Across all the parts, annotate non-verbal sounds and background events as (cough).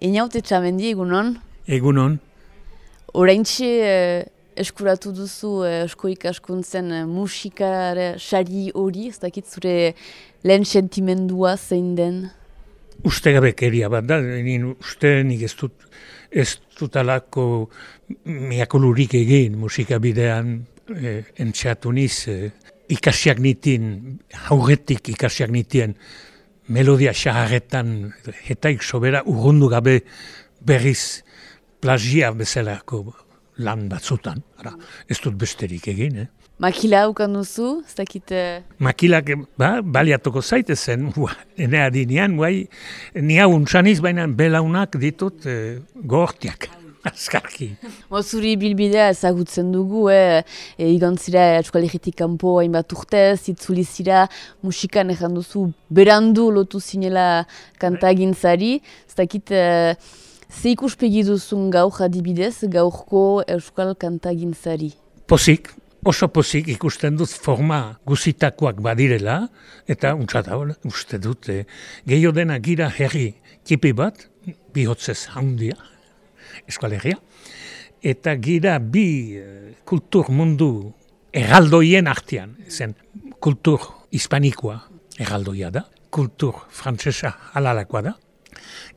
Inaute txamendi egunon? Egunon. Horaintxe eh, eskuratu duzu eh, esko ikaskuntzen eh, musikare sari hori, ez dakit zure lehen sentimendua zein den? Uste gabekeria bat da, nien uste nik ez dut, ez dut alako miakolurik egin musikabidean eh, entxeatu niz, eh, ikasiak nitin, haugetik ikasiak nitien, melodia xaharretan, etaik sobera urrundu gabe berriz plazia bezalako lan batzutan. Ara, ez dut besterik egin, eh? Makila haukan duzu, ez dakit... Makilak ba, baliatuko zaite zen, (laughs) ua, ene adinean, guai, ni hau untsaniz, baina belaunak ditut eh, gohortiak, (laughs) azkarki. Bo, zuri bilbidea ezagutzen dugu, eh? e, igantzira eskualegitik kanpo hainbat urtez, itzuli zira musikan ezan duzu berandu lotu zinela kantagintzari, ez dakit... Eh, Ze ikuspegi duzun gaur adibidez, gaurko euskal kantagintzari? Pozik, oso pozik ikusten dut forma guzitakoak badirela, eta untsata uste dut, eh, gehiago dena gira herri tipi bat, bihotzez handia, eskualegia, eta gira bi eh, kultur mundu erraldoien artean, zen kultur hispanikoa erraldoia da, kultur frantsesa halalakoa da,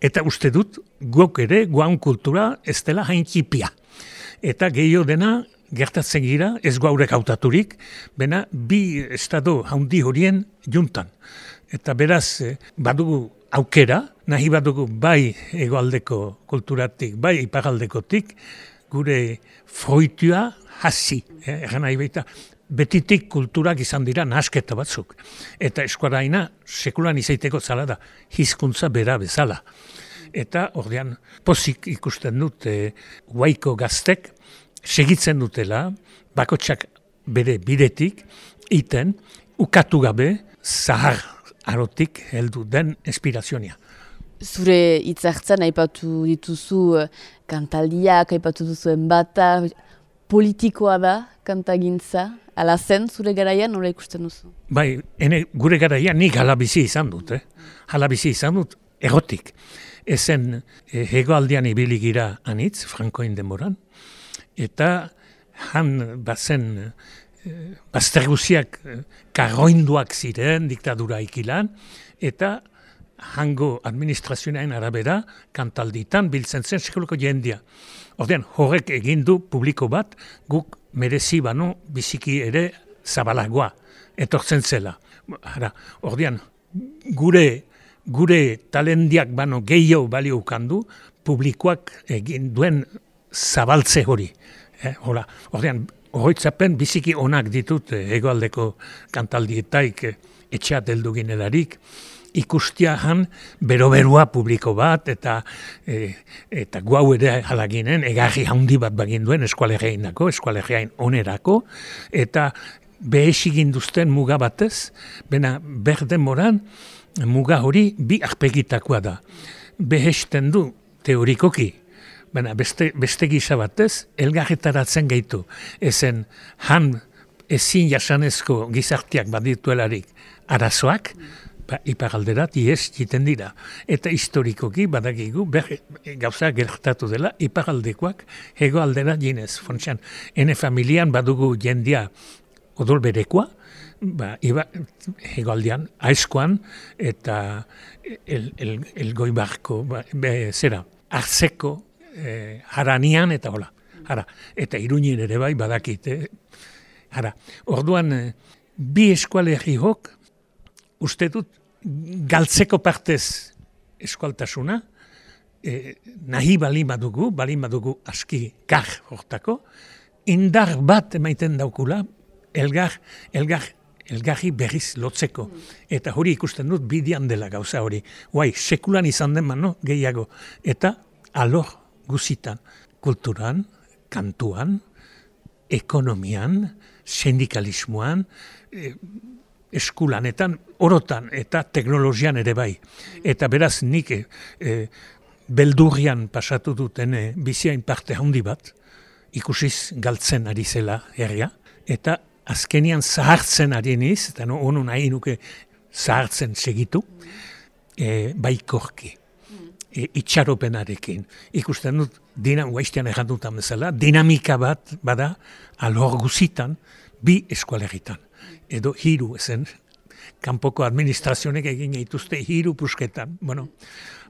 eta uste dut guk ere guan kultura ez dela hain txipia. Eta gehiago dena gertatzen gira ez gaurek hautaturik, bena bi estado haundi horien juntan. Eta beraz eh, badugu aukera, nahi badugu bai egoaldeko kulturatik, bai iparaldekotik, gure froitua hasi, eh, nahi baita, betitik kulturak izan dira nasketa batzuk. Eta eskuaraina sekulan izaiteko zala da, hizkuntza bera bezala. Eta ordean pozik ikusten dut guaiko gaztek segitzen dutela, bakotsak bere bidetik, iten, ukatu gabe, zahar arotik heldu den espirazionia. Zure hitzartzen aipatu dituzu eh, kantaldiak, aipatu duzuen bata, politikoa da kantagintza, ala zen zure garaian nola ikusten duzu? Bai, ene, gure garaian nik hala bizi izan dut, eh? hala bizi izan dut, egotik. Ezen eh, hegoaldean ibili gira anitz, frankoin denboran, eta han bazen bazter guziak eh, karroinduak ziren diktadura ikilan, eta hango administrazioaren arabera kantalditan biltzen zen sekuloko jendia. Ordean, horrek egin du publiko bat, guk merezi bano biziki ere zabalagoa, etortzen zela. Hara, ordean, gure, gure talendiak bano gehiago balio ukandu, publikoak egin duen zabaltze hori. Eh, hola, ordean, horretzapen biziki onak ditut eh, egoaldeko kantaldietaik eh, etxeat heldu ginelarik, ikustia han beroberua publiko bat eta e, eta guau ere halaginen egarri handi bat bagin duen eskualegein dako, eskualegein onerako eta behesigin duzten muga batez, bena berden moran muga hori bi arpegitakoa da. Behesten du teorikoki, bena beste, beste gisa batez, elgarretaratzen gaitu. Ezen han ezin jasanezko gizartiak badituelarik arazoak, ba, iparalderat ies jiten dira. Eta historikoki badakigu ber, gauza gertatu dela iparaldekoak hego aldera jinez. Fontxan, ene familian badugu jendia odol berekoa, ba, iba, hegoaldean, aizkoan, eta el, el, el goibarko, ba, be, zera, hartzeko, eh, haranian, eta hola. Hara, eta iruñin ere bai badakit. Eh? Hara, orduan, eh, bi eskualerri hok, uste dut, galtzeko partez eskualtasuna, e, nahi bali badugu, bali badugu aski gar hortako, indar bat emaiten daukula, elgar, elgar, elgarri berriz lotzeko. Eta hori ikusten dut bidian dela gauza hori. Guai, sekulan izan den mano gehiago. Eta alor guzitan, kulturan, kantuan, ekonomian, sindikalismoan, e, eskulanetan, orotan eta teknologian ere bai. Eta beraz nik e, beldurrian pasatu duten e, biziain parte handi bat, ikusiz galtzen ari zela herria, eta azkenian zahartzen ari niz, eta no, onu nahi nuke zahartzen segitu, e, baikorki. E, itxaropenarekin. Ikusten dut, dina, guaiztean errandutan bezala, dinamika bat, bada, alhor guzitan, bi eskualegitan. Edo hiru ezen, kanpoko administrazionek egin eituzte hiru pusketan. Bueno,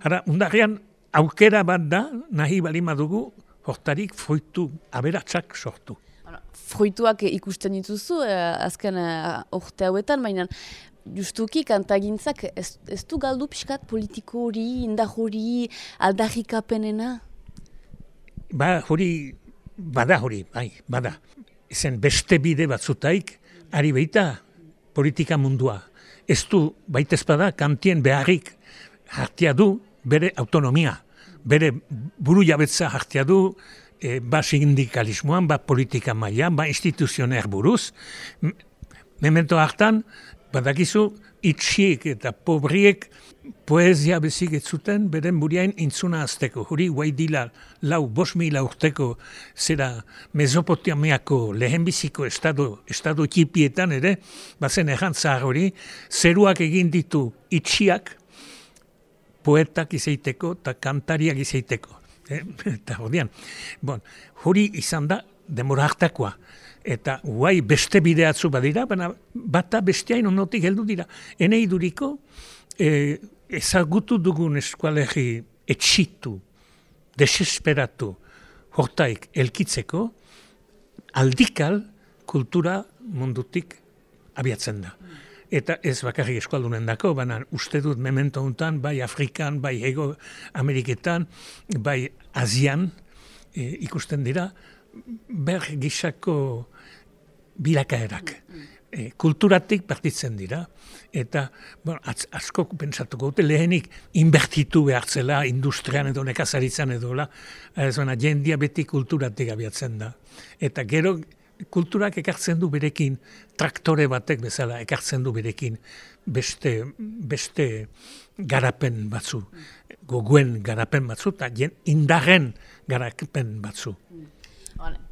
ara, undarrean, aukera bat da, nahi balima dugu, hortarik fruitu aberatsak sortu. Fruituak ikusten dituzu, eh, azken eh, urte hauetan, baina justuki kantagintzak ez, ez du galdu pixkat politiko hori, indar hori, aldarrikapenena? Ba, hori, bada hori, bai, bada. Ezen beste bide batzutaik, ari baita politika mundua. Ez du, baita ezpada, kantien beharrik hartia du bere autonomia bere buru jabetza hartia du, e, ba sindikalismoan, ba politika mailan, ba instituzioner buruz. Memento hartan, badakizu, itxiek eta pobriek poezia bezik ez zuten, beren buriain intzuna azteko. Huri, guai dila, lau, bos mila urteko, zera Mesopotamiako lehenbiziko estado, estado ekipietan ere, bazen egan zahar hori, zeruak egin ditu itxiak, poetak izaiteko eta kantariak izaiteko. Eh? (laughs) eta hodian, bon, hori izan da demora hartakoa. Eta guai beste bideatzu badira, baina bata besteain onotik heldu dira. Ene iduriko, eh, ezagutu dugun eskualegi etxitu, desesperatu, hortaik elkitzeko, aldikal kultura mundutik abiatzen da eta ez bakarrik eskualdunen dako, baina uste dut memento honetan, bai Afrikan, bai Ego Ameriketan, bai Azian, e, ikusten dira, ber gisako bilakaerak. E, kulturatik partitzen dira, eta bueno, atz, asko pentsatuko dute lehenik inbertitu behartzela industrian edo nekazaritzan edo la, ez baina jendia beti kulturatik abiatzen da. Eta gero kulturak ekartzen du berekin, traktore batek bezala ekartzen du berekin beste, beste garapen batzu, goguen garapen batzu, eta indarren garapen batzu.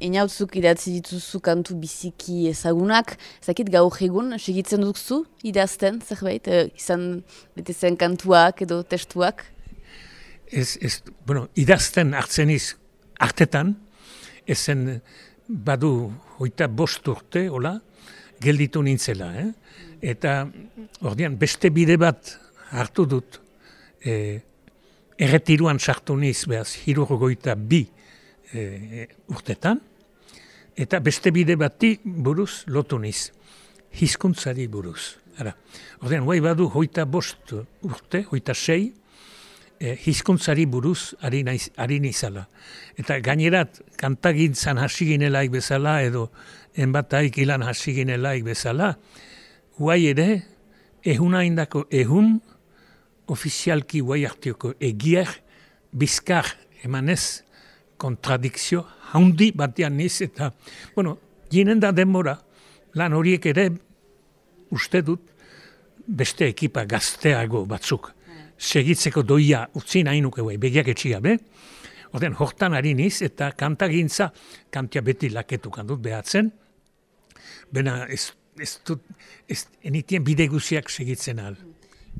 Inautzuk idatzi dituzu kantu biziki ezagunak, zakit gaur egun, segitzen duzu idazten, zerbait, e, izan bete zen kantuak edo testuak? Ez, ez, bueno, idazten hartzen iz, artetan, ezen badu hoita bost urte, hola, gelditu nintzela. Eh? Eta, ordean, beste bide bat hartu dut, e, erretiruan sartu niz, behaz, goita bi e, urtetan, eta beste bide bati buruz lotu niz, hizkuntzari buruz. Ara. Ordean, guai badu hoita bost urte, hoita sei, e, hizkuntzari buruz ari, naiz, ari nizala. Eta gainerat, kantagintzan hasi ginelaik bezala, edo enbataik ilan hasi ginelaik bezala, guai ere, ehuna indako ehun, ofizialki guai hartioko egier, bizkar emanez, kontradikzio, haundi batean niz, eta, bueno, ginen da denbora, lan horiek ere, uste dut, beste ekipa gazteago batzuk. Segitzeko doia utzi nahi nuke bai, begiak etxia, be? Oden, hortan ari niz, eta kantagintza, kantia beti laketu kandut behatzen, bena ez, ez dut, ez, enitien bide guziak segitzen al.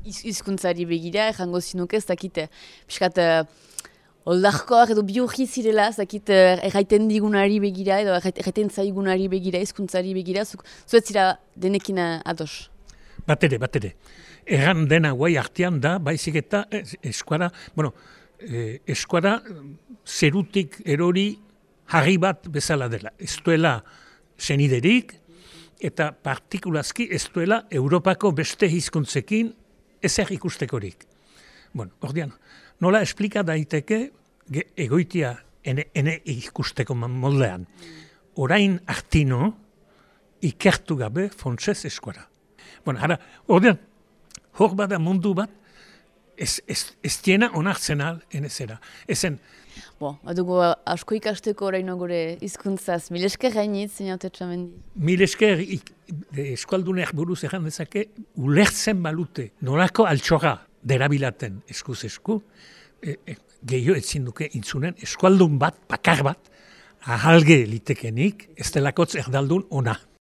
Izkuntzari begira, errango zinuke, ez dakite, piskat, uh, edo biohi zirela, ez dakit, uh, erraiten digunari begira, edo erraiten zaigunari begira, izkuntzari begira, zuet zira denekin ados? Bat ere, bat ere erran dena guai artean da, baizik eta eskuara, bueno, eh, eskuara zerutik erori harri bat bezala dela. Ez duela zeniderik, eta partikulazki ez duela Europako beste hizkuntzekin ezer ikustekorik. Bueno, ordean, nola esplika daiteke egoitia ene, ene ikusteko moldean. Orain artino ikertu gabe fontsez eskuara. Bueno, ara, ordean, hor bada mundu bat, ez, ez, ez tiena onartzen al, enezera. Ezen... Bo, adugu asko ikasteko oraino gure izkuntzaz. Mil esker gainit, zinate txamendi? Mil esker eskualdunek buruz egan dezake, ulertzen balute, norako altxoga derabilaten eskuz esku, e, e, gehiago etzin duke intzunen, eskualdun bat, bakar bat, ahalge litekenik, ez delakotz erdaldun ona.